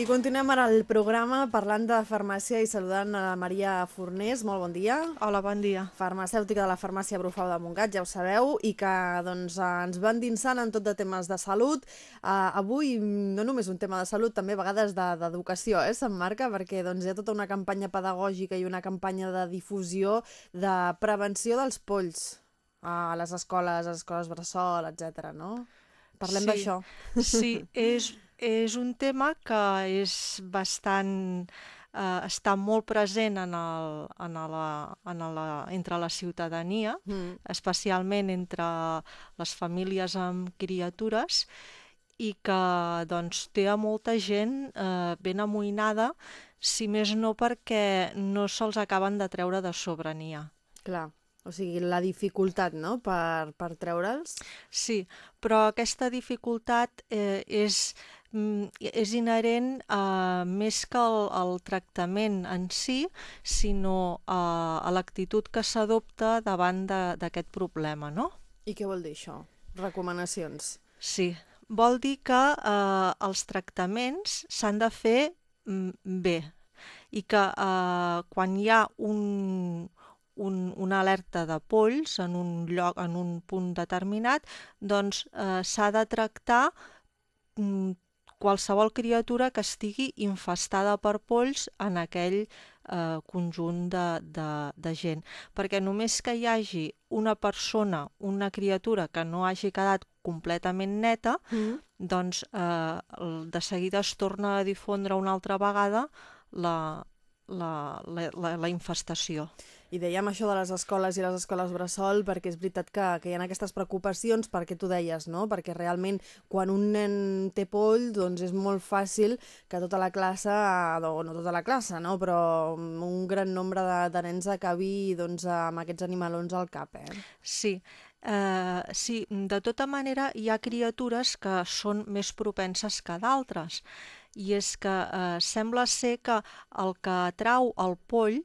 I continuem ara el programa parlant de farmàcia i saludant a la Maria Fornés. Molt bon dia. Hola, bon dia. Farmacèutica de la farmàcia Brufau de Montgat, ja ho sabeu, i que doncs, ens van dinsant en tot de temes de salut. Uh, avui no només un tema de salut, també a vegades d'educació, de, eh, se'n marca, perquè doncs, hi ha tota una campanya pedagògica i una campanya de difusió de prevenció dels polls a les escoles, a les escoles bressol, etc. no? Parlem sí, d'això. Sí, és, és un tema que és bastant... Eh, està molt present en el, en la, en la, entre la ciutadania, mm. especialment entre les famílies amb criatures, i que doncs, té a molta gent eh, ben amoïnada, si més no perquè no se'ls acaben de treure de sobrania. Clar. O sigui, la dificultat, no?, per, per treure'ls. Sí, però aquesta dificultat eh, és, és inherent a, més que al, al tractament en si, sinó a, a l'actitud que s'adopta davant d'aquest problema, no? I què vol dir això? Recomanacions. Sí, vol dir que eh, els tractaments s'han de fer mm, bé i que eh, quan hi ha un, un, una alerta de polls en un lloc, en un punt determinat, doncs eh, s'ha de tractar mm, qualsevol criatura que estigui infestada per polls en aquell eh, conjunt de, de, de gent. Perquè només que hi hagi una persona, una criatura que no hagi quedat completament neta, mm. doncs eh, de seguida es torna a difondre una altra vegada la, la, la, la, la infestació. I dèiem això de les escoles i les escoles bressol perquè és veritat que, que hi ha aquestes preocupacions perquè tu deies, no? Perquè realment quan un nen té poll doncs és molt fàcil que tota la classe, o no tota la classe, no? Però un gran nombre de, de nens acabi doncs, amb aquests animalons al cap, eh? Sí, Uh, sí, de tota manera hi ha criatures que són més propenses que d'altres i és que uh, sembla ser que el que atrau el poll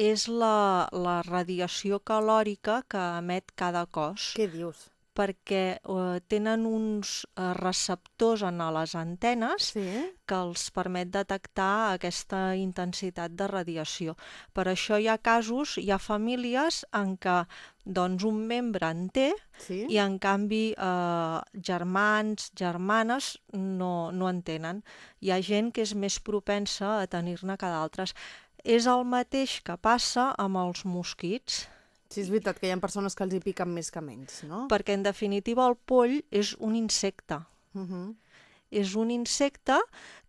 és la, la radiació calòrica que emet cada cos. Què dius? perquè eh, tenen uns eh, receptors en les antenes sí? que els permet detectar aquesta intensitat de radiació. Per això hi ha casos, hi ha famílies en què doncs, un membre en té sí? i en canvi eh, germans, germanes no, no en tenen. Hi ha gent que és més propensa a tenir-ne que d'altres. És el mateix que passa amb els mosquits. Sí, és veritat que hi ha persones que els hi piquen més que menys, no? Perquè, en definitiva, el poll és un insecte. Uh -huh. És un insecte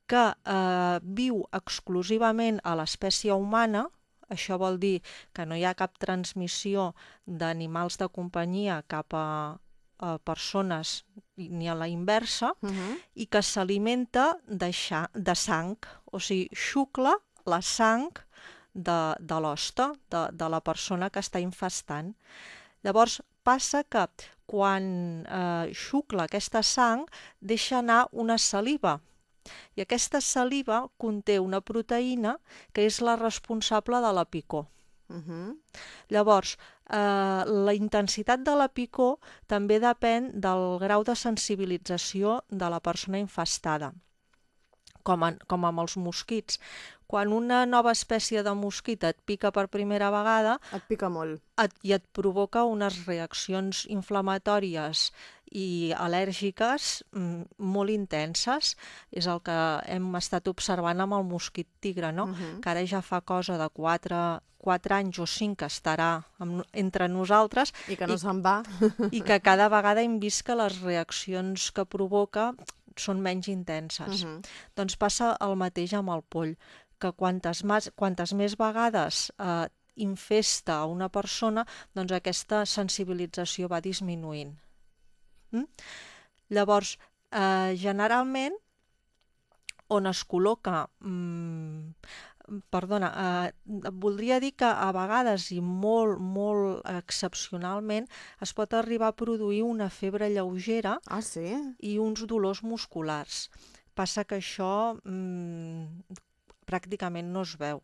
que eh, viu exclusivament a l'espècie humana, això vol dir que no hi ha cap transmissió d'animals de companyia cap a, a persones ni a la inversa, uh -huh. i que s'alimenta de, de sang, o sigui, xucla la sang de, de l'hoste, de, de la persona que està infestant. Llavors passa que quan eh, xucla aquesta sang deixa anar una saliva i aquesta saliva conté una proteïna que és la responsable de la picor. Uh -huh. Llavors, eh, la intensitat de la picor també depèn del grau de sensibilització de la persona infestada com, en, com amb els mosquits. Quan una nova espècie de mosquit et pica per primera vegada... Et pica molt. Et, I et provoca unes reaccions inflamatòries i al·lèrgiques mm, molt intenses. És el que hem estat observant amb el mosquit tigre, no? Uh -huh. que ara ja fa cosa de 4, 4 anys o 5 que estarà amb, entre nosaltres. I que no se'n va. I que cada vegada hem vist que les reaccions que provoca són menys intenses. Uh -huh. Doncs passa el mateix amb el poll, que quantes, més, quantes més vegades eh, infesta a una persona, doncs aquesta sensibilització va disminuint. Mm? Llavors, eh, generalment, on es col·loca mm, perdona, eh, voldria dir que a vegades i molt, molt excepcionalment es pot arribar a produir una febre lleugera ah, sí? i uns dolors musculars. Passa que això mm, pràcticament no es veu.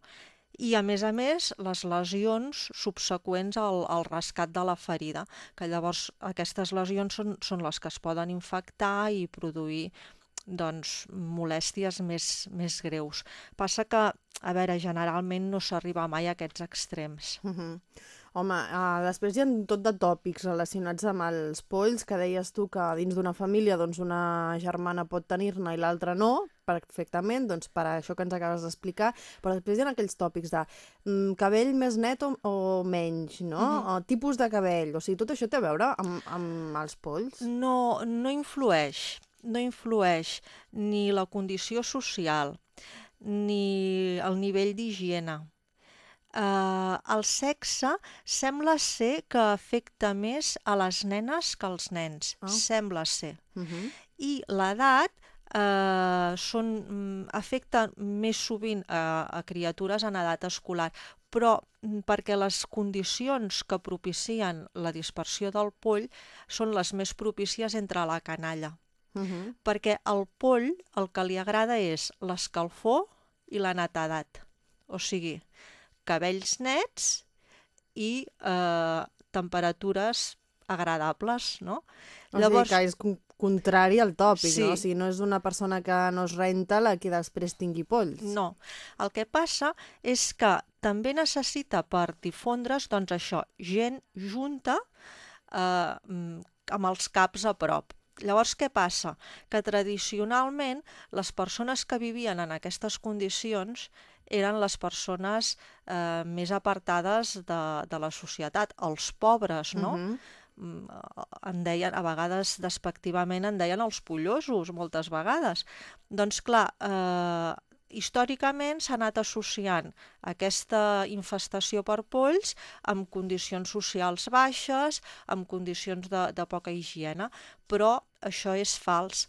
I, a més a més, les lesions subseqüents al, al rescat de la ferida, que llavors aquestes lesions són, són les que es poden infectar i produir doncs, molèsties més, més greus. Passa que, a veure, generalment no s'arriba mai a aquests extrems. Uh -huh. Home, uh, després hi ha tot de tòpics relacionats amb els polls, que deies tu que dins d'una família doncs una germana pot tenir-ne i l'altra no, perfectament, doncs per això que ens acabes d'explicar, però després hi ha aquells tòpics de mm, cabell més net o, o menys, no? Uh -huh. o tipus de cabell, o sigui, tot això té a veure amb, amb els polls? No, no influeix, no influeix ni la condició social, ni el nivell d'higiene eh, el sexe sembla ser que afecta més a les nenes que als nens. Oh. Sembla ser. Uh -huh. I l'edat eh, són, mm, afecta més sovint a, a criatures en edat escolar, però mm, perquè les condicions que propicien la dispersió del poll són les més propícies entre la canalla. Uh -huh. Perquè al poll el que li agrada és l'escalfor i la netedat. O sigui, cabells nets i eh, temperatures agradables, no? O Llavors, sigui que és contrari al tòpic, sí. no? O sigui, no és una persona que no es renta la que després tingui polls. No. El que passa és que també necessita per difondre's, doncs això, gent junta eh, amb els caps a prop. Llavors, què passa? Que tradicionalment les persones que vivien en aquestes condicions eren les persones eh, més apartades de, de la societat, els pobres, no? Uh -huh en deien, a vegades despectivament en deien els pollosos, moltes vegades. Doncs clar, eh, històricament s'ha anat associant aquesta infestació per polls amb condicions socials baixes, amb condicions de, de poca higiene, però això és fals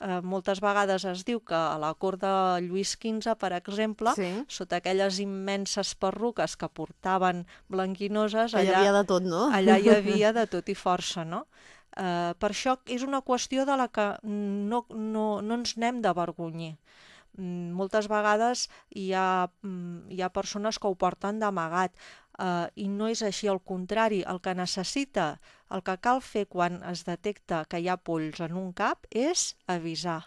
eh, moltes vegades es diu que a la cort de Lluís XV, per exemple, sí. sota aquelles immenses perruques que portaven blanquinoses... Allà, allà hi havia de tot, no? Allà hi havia de tot i força, no? Eh, per això és una qüestió de la que no, no, no ens n'hem d'avergonyir. Moltes vegades hi ha, mm, hi ha persones que ho porten d'amagat eh, i no és així, al contrari, el que necessita, el que cal fer quan es detecta que hi ha polls en un cap és avisar.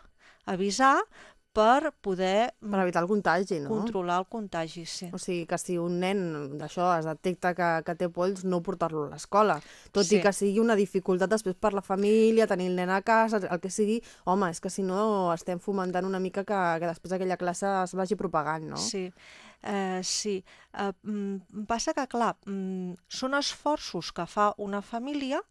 Avisar per poder... Per evitar el contagi, no? Controlar el contagi, sí. O sigui, que si un nen d'això es detecta que, que té polls, no portar-lo a l'escola. Tot sí. i que sigui una dificultat després per la família, tenir el nen a casa, el que sigui, home, és que si no estem fomentant una mica que, que després aquella classe es vagi propagant, no? Sí. Eh, sí, eh, mm, passa que, clar, mm, són esforços que fa una família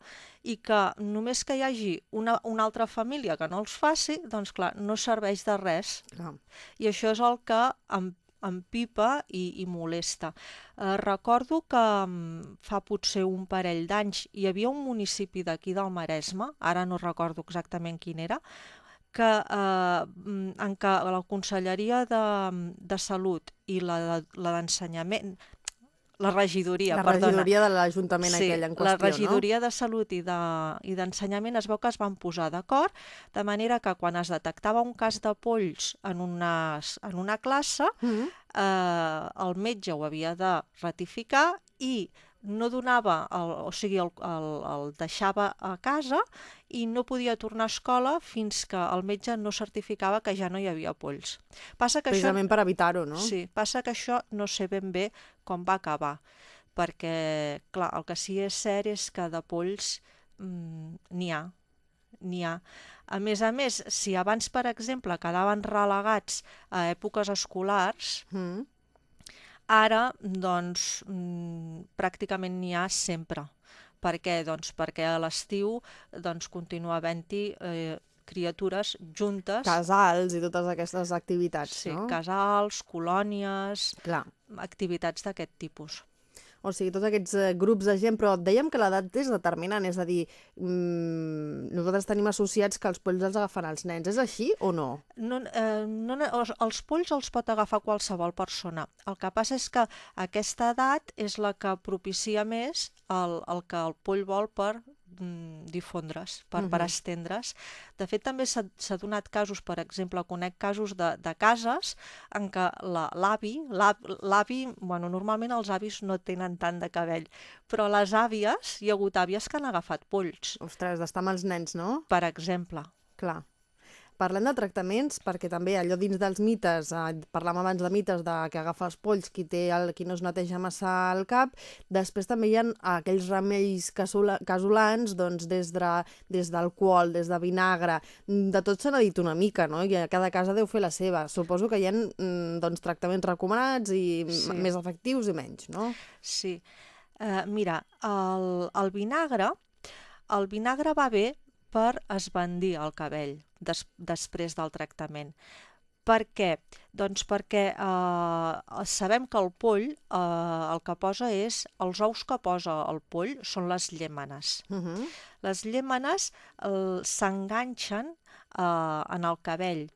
i que només que hi hagi una, una altra família que no els faci, doncs clar, no serveix de res. Clar. I això és el que em, empipa i, i molesta. Eh, recordo que mm, fa potser un parell d'anys hi havia un municipi d'aquí del Maresme, ara no recordo exactament quin era, que, eh, mm, en què la Conselleria de, de Salut i la, la d'Ensenyament, la regidoria, la perdona. regidoria de l'Ajuntament sí, aquell en qüestió, la regidoria no? de Salut i d'Ensenyament de, i es veu que es van posar d'acord, de manera que quan es detectava un cas de polls en una, en una classe, mm -hmm. eh, el metge ho havia de ratificar i no donava, el, o sigui, el, el, el deixava a casa i no podia tornar a escola fins que el metge no certificava que ja no hi havia polls. Passa que Precisament això, per evitar-ho, no? Sí, passa que això no sé ben bé com va acabar, perquè, clar, el que sí és cert és que de polls mm, n'hi ha, n'hi ha. A més a més, si abans, per exemple, quedaven relegats a èpoques escolars, mm Ara, doncs, mmm, pràcticament n'hi ha sempre. Per què? Doncs perquè a l'estiu doncs, continua havent-hi eh, criatures juntes. Casals i totes aquestes activitats, sí, no? Sí, casals, colònies, Clar. activitats d'aquest tipus. O sigui, tots aquests eh, grups de gent, però dèiem que l'edat és determinant, és a dir, mmm, nosaltres tenim associats que els polls els agafen els nens. És així o no? no, eh, no els polls els pot agafar qualsevol persona. El que passa és que aquesta edat és la que propicia més el, el que el poll vol per difondre's, per, uh -huh. per estendre's. De fet, també s'ha donat casos, per exemple, conec casos de, de cases en què l'avi, l'avi, bueno, normalment els avis no tenen tant de cabell, però les àvies, hi ha hagut àvies que han agafat polls. Ostres, d'estar amb els nens, no? Per exemple. Clar. Parlem de tractaments perquè també allò dins dels mites, eh, parlàvem abans de mites de que agafa els polls qui, té el, qui no es neteja massa el cap, després també hi ha aquells remeis casola, casolans doncs, des, de, des d'alcohol, des de vinagre, de tot se n'ha dit una mica, no? I a cada casa deu fer la seva. Suposo que hi ha mm, doncs, tractaments recomanats i sí. més efectius i menys, no? Sí. Uh, mira, el, el vinagre el vinagre va bé per esbandir el cabell des, després del tractament. Per què? Doncs perquè eh, sabem que el poll eh, el que posa és, els ous que posa el poll són les llèmenes. Uh -huh. Les llèmenes eh, s'enganxen eh, en el cabell,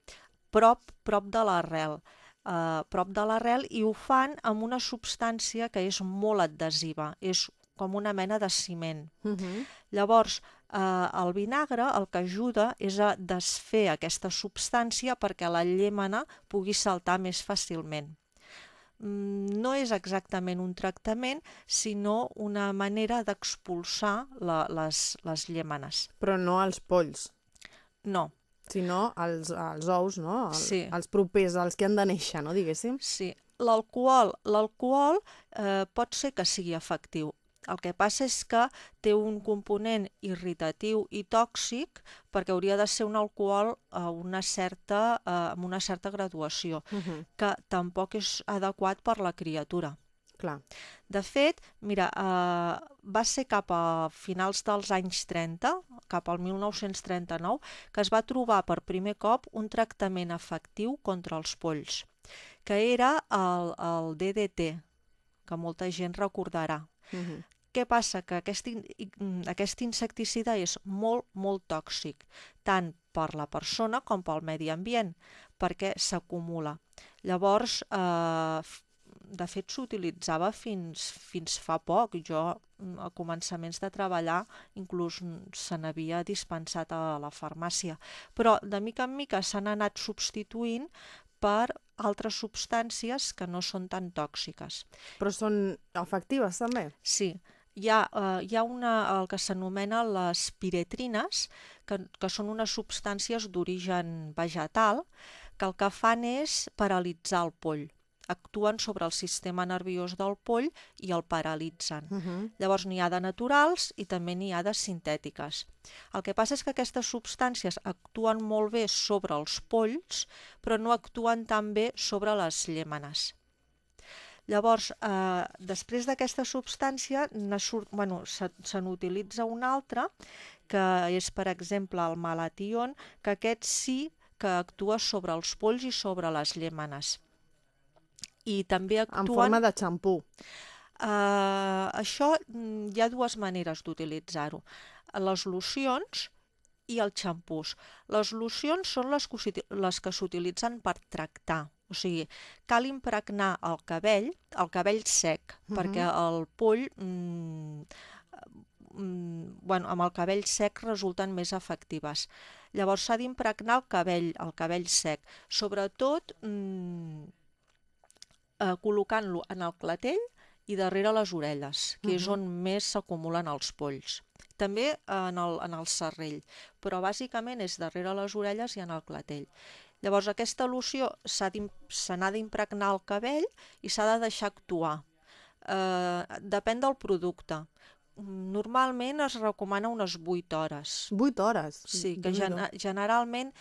prop, prop de l'arrel, eh, prop de l'arrel i ho fan amb una substància que és molt adhesiva, és com una mena de ciment. Uh -huh. Llavors, el vinagre el que ajuda és a desfer aquesta substància perquè la llémena pugui saltar més fàcilment. Mm, no és exactament un tractament, sinó una manera d'expulsar les, les llémenes. Però no els polls. No. Sinó els, els ous, no? El, sí. Els propers, els que han de néixer, no, diguéssim? Sí. L'alcohol l'alcohol eh, pot ser que sigui efectiu. El que passa és que té un component irritatiu i tòxic perquè hauria de ser un alcohol a una certa, eh, amb una certa graduació, uh -huh. que tampoc és adequat per la criatura. Clar. De fet, mira, eh, va ser cap a finals dels anys 30, cap al 1939, que es va trobar per primer cop un tractament efectiu contra els polls, que era el, el DDT, que molta gent recordarà. Uh -huh. Què passa? Que aquest, mm, aquest insecticida és molt, molt tòxic, tant per la persona com pel medi ambient, perquè s'acumula. Llavors, eh, de fet, s'utilitzava fins, fins fa poc. Jo, mm, a començaments de treballar, inclús se n'havia dispensat a la farmàcia. Però, de mica en mica, s'han anat substituint per altres substàncies que no són tan tòxiques. Però són efectives, també? Sí hi ha, eh, hi ha una, el que s'anomena les piretrines, que, que són unes substàncies d'origen vegetal, que el que fan és paralitzar el poll. Actuen sobre el sistema nerviós del poll i el paralitzen. Uh -huh. Llavors n'hi ha de naturals i també n'hi ha de sintètiques. El que passa és que aquestes substàncies actuen molt bé sobre els polls, però no actuen tan bé sobre les llèmenes. Llavors, eh, després d'aquesta substància bueno, se, se n'utilitza una altra, que és, per exemple, el malation, que aquest sí que actua sobre els polls i sobre les llèmenes. I també actuen... En forma de xampú. Uh, això mm, hi ha dues maneres d'utilitzar-ho. Les locions i els xampús. Les locions són les que s'utilitzen per tractar o sigui, cal impregnar el cabell, el cabell sec, uh -huh. perquè el poll, mm, mm, bueno, amb el cabell sec resulten més efectives. Llavors s'ha d'impregnar el cabell, el cabell sec, sobretot mm, eh, col·locant-lo en el clatell i darrere les orelles, que uh -huh. és on més s'acumulen els polls. També en el, en el serrell, però bàsicament és darrere les orelles i en el clatell. Llavors aquesta loció se n'ha d'impregnar el cabell i s'ha de deixar actuar. Eh, depèn del producte. Normalment es recomana unes 8 hores. 8 hores? Sí, que gen generalment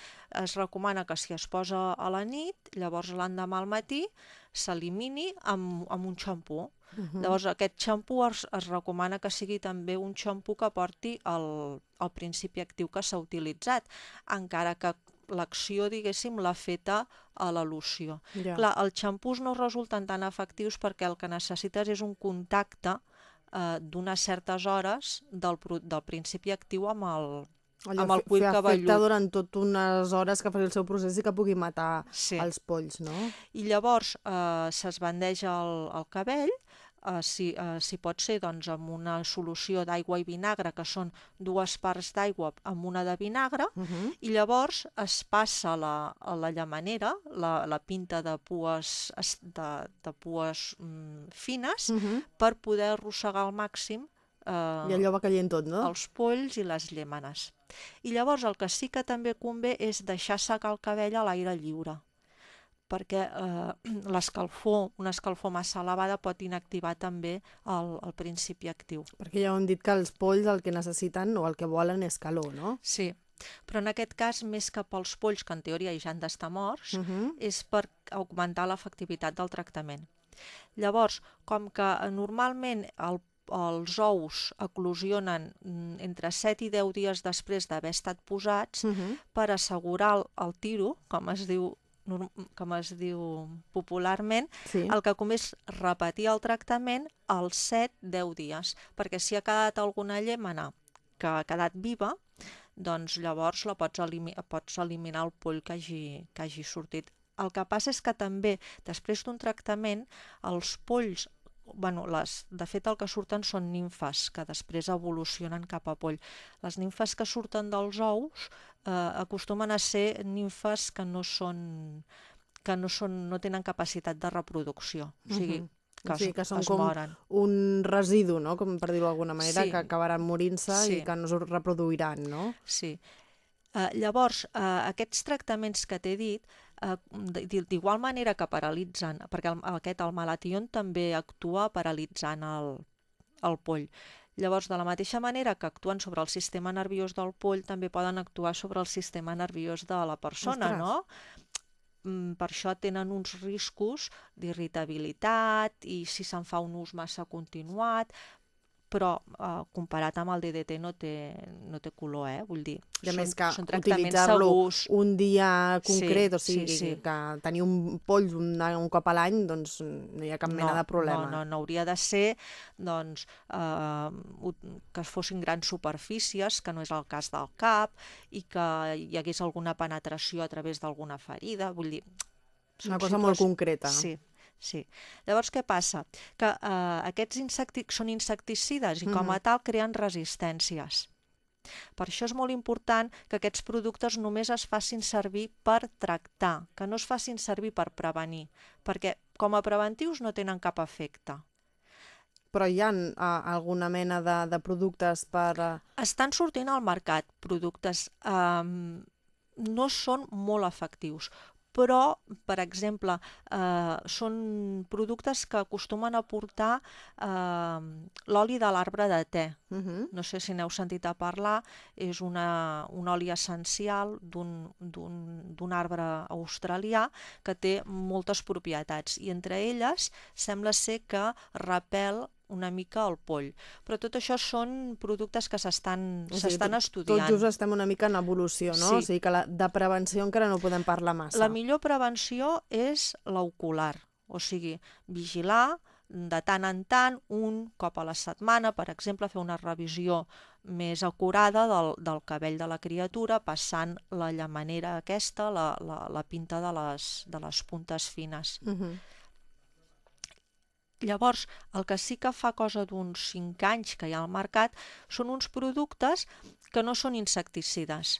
es recomana que si es posa a la nit, llavors l'endemà al matí s'elimini amb, amb un xampú. Uh -huh. Llavors aquest xampú es, es recomana que sigui també un xampú que porti el, el principi actiu que s'ha utilitzat, encara que l'acció, diguéssim, l'ha feta a la loció. Ja. Clar, els xampús no resulten tan efectius perquè el que necessites és un contacte eh, d'unes certes hores del, del principi actiu amb el, Allò, amb el cuir cabellut. durant tot unes hores que faci el seu procés i que pugui matar sí. els polls, no? I llavors eh, s'esbandeja el, el cabell, eh, si, eh, si pot ser doncs, amb una solució d'aigua i vinagre, que són dues parts d'aigua amb una de vinagre, uh -huh. i llavors es passa la, a la llamanera, la, la pinta de pues, de, de pues mm, fines, uh -huh. per poder arrossegar al màxim eh, I allò va caient tot, no? els polls i les llèmenes. I llavors el que sí que també convé és deixar secar el cabell a l'aire lliure perquè eh, l'escalfor, una escalfor massa elevada pot inactivar també el, el principi actiu. Perquè ja hem dit que els polls el que necessiten o el que volen és calor, no? Sí, però en aquest cas, més que pels polls, que en teoria ja han d'estar morts, Uh -huh. és per augmentar l'efectivitat del tractament. Llavors, com que eh, normalment el, els ous eclosionen mm, entre 7 i 10 dies després d'haver estat posats, Uh -huh. per assegurar el, el tiro, com es diu com es diu popularment, Sí. el que convé és repetir el tractament als 7-10 dies, perquè si ha quedat alguna llémena que ha quedat viva, doncs llavors la pots, elimi pots eliminar el poll que hagi, que hagi sortit. El que passa és que també, després d'un tractament, els polls bueno, les, de fet el que surten són nimfes que després evolucionen cap a poll. Les nimfes que surten dels ous eh, acostumen a ser nimfes que no són que no, són, no tenen capacitat de reproducció, o sigui, Mhm. que, O sigui, es- que són com moren. Un residu, no? Com per dir-ho d'alguna manera, Sí. que acabaran morint-se Sí. i que no es reproduiran, no? Sí. Uh, llavors, uh, aquests tractaments que t'he dit, uh, d'igual manera que paralitzen, perquè el, aquest, el malation, també actua paralitzant el, el poll. Llavors, de la mateixa manera que actuen sobre el sistema nerviós del poll, també poden actuar sobre el sistema nerviós de la persona, Ostres. no? Mm, Per això tenen uns riscos d'irritabilitat i si se'n fa un ús massa continuat, però eh, comparat amb el DDT no té, no té color, eh? Vull dir, I a més que són tractaments utilitzar-lo segurs. un dia Sí, concret, o sí, sigui, sí. que tenir un poll un, un cop a l'any, doncs no hi ha cap mena no, de problema. No, no, no hauria de ser doncs, eh, que fossin grans superfícies, que no és el cas del cap, i que hi hagués alguna penetració a través d'alguna ferida. Vull dir, Una són cosa molt concreta. Sí, sí. Llavors, què passa? Que eh, aquests insecti són insecticides i com a Mhm. tal creen resistències. Per això és molt important que aquests productes només es facin servir per tractar, que no es facin servir per prevenir, perquè com a preventius no tenen cap efecte. Però hi ha uh, alguna mena de, de productes per... Uh... Estan sortint al mercat productes, eh, no són molt efectius, però, per exemple, eh, són productes que acostumen a portar eh, l'oli de l'arbre de te. Uh -huh. No sé si n'heu sentit a parlar, és una, un oli essencial d'un- arbre australià que té moltes propietats i entre elles sembla ser que repel una mica el poll. Però tot això són productes que s'estan s'estan estudiant. Tot just estem una mica en evolució, no? Sí. O sigui que la, de prevenció encara no podem parlar massa. La millor prevenció és l'ocular, o sigui, vigilar de tant en tant, un cop a la setmana, per exemple, fer una revisió més acurada del, del cabell de la criatura, passant la llamanera aquesta, la, la, la pinta de les, de les puntes fines. Uh -huh. Llavors, el que sí que fa cosa d'uns 5 anys que hi ha al mercat són uns productes que no són insecticides,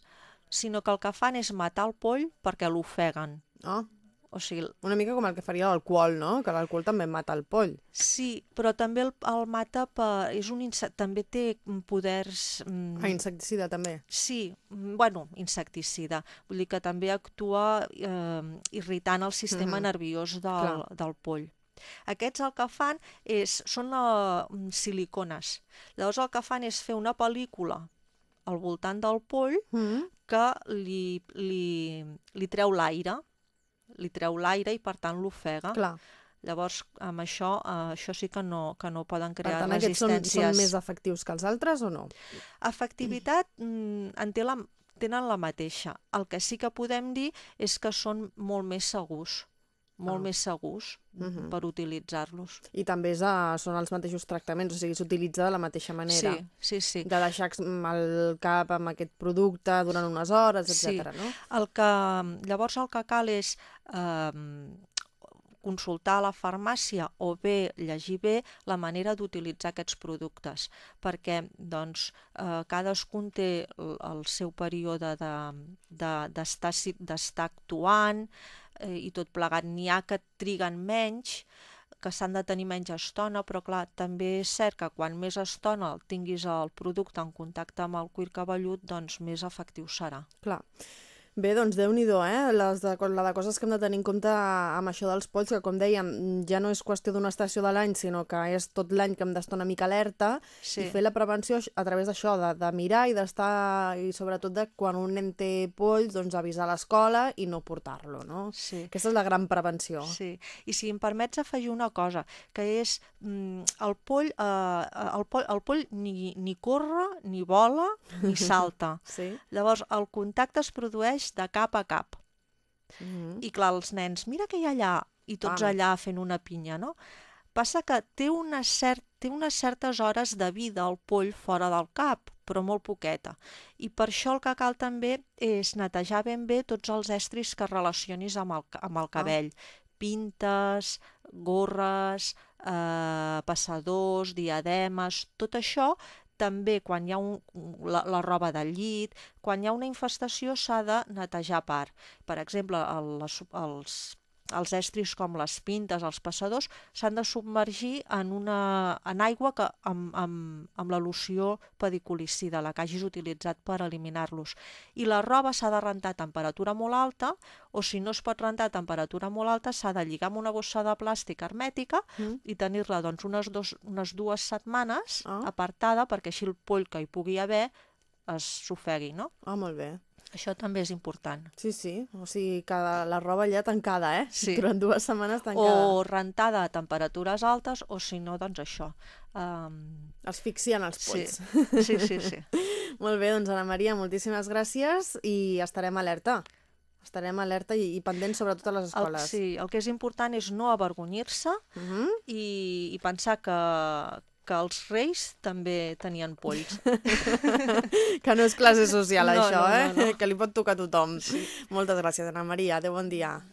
sinó que el que fan és matar el poll perquè l'ofeguen. Oh, O sigui, una mica com el que faria l'alcohol, no? Que l'alcohol també mata el poll. sí, però també el, el mata per, és un insect, també té poders... mm, Ah, insecticida també. Sí, mm, bueno, insecticida. Vull dir que també actua eh, irritant el sistema Mhm. nerviós del, Clar. del poll. Aquests el que fan és, són eh, silicones. Llavors el que fan és fer una pel·lícula al voltant del poll Mm -hmm. que li, li, li treu l'aire, li treu l'aire i per tant l'ofega. Clar. Llavors, amb això, eh, això sí que no, que no poden Per crear tant, aquests són, resistències. són més efectius que els altres o no? Efectivitat mm, en té la, tenen la mateixa. El que sí que podem dir és que són molt més segurs, molt Ah. més segurs Mhm. per utilitzar-los. I també és, uh, són els mateixos tractaments, o sigui, s'utilitza de la mateixa manera. Sí, sí, sí. De deixar el cap amb aquest producte durant unes hores, Sí. etc. no? El que, llavors el que cal és eh, consultar a la farmàcia o bé llegir bé la manera d'utilitzar aquests productes, perquè doncs, eh, cadascun té el, seu període d'estar de, d'estar actuant eh, i tot plegat. N'hi ha que triguen menys, que s'han de tenir menys estona, però clar, també és cert que quan més estona tinguis el producte en contacte amb el cuir cabellut, doncs més efectiu serà. Clar. Bé, doncs déu nhi eh? Les de, la de coses que hem de tenir en compte amb això dels polls, que com dèiem, ja no és qüestió d'una estació de l'any, sinó que és tot l'any que hem d'estar una mica alerta sí. i fer la prevenció a través d'això, de, de mirar i d'estar, i sobretot de quan un nen té polls, doncs avisar l'escola i no portar-lo, no? Sí. Aquesta és la gran prevenció. Sí, i si em permets afegir una cosa, que és mm, el poll, eh, el poll, el poll ni, ni corre, ni vola, ni salta. sí. Llavors, el contacte es produeix de cap a cap. Mm -hmm. I clar, els nens, mira que hi ha allà, i tots Pam. allà fent una pinya, no? Passa que té, una cert, té unes certes hores de vida el poll fora del cap, però molt poqueta. I per això el que cal també és netejar ben bé tots els estris que relacionis amb el, amb el cabell. Ah. Pintes, gorres, eh, passadors, diademes, tot això també quan hi ha un, la, la roba del llit, quan hi ha una infestació s'ha de netejar a part. Per exemple, el, les, els, els estris com les pintes, els passadors, s'han de submergir en, una, en aigua que, amb, amb, amb la loció pediculicida, la que hagis utilitzat per eliminar-los. I la roba s'ha de rentar a temperatura molt alta, o si no es pot rentar a temperatura molt alta, s'ha de lligar amb una bossa de plàstic hermètica mm. i tenir-la doncs, unes, dos, unes dues setmanes ah. apartada perquè així el poll que hi pugui haver es s'ofegui, no? Ah, molt bé. Això també és important. Sí, sí, o sigui que la roba ja tancada, eh? Sí. Durant dues setmanes tancada. O rentada a temperatures altes, o si no, doncs això. Um... Asfixiant els polls. Sí, sí, sí. sí. Molt bé, doncs Ana Maria, moltíssimes gràcies i estarem alerta. Estarem alerta i, i pendents sobre totes les escoles. El, sí, el que és important és no avergonyir-se uh -huh. i, i pensar que, que els reis també tenien polls. que no és classe social, no, això, no, eh? No, no. Que li pot tocar a tothom. Sí. Moltes gràcies, Ana Maria. Adéu, bon dia.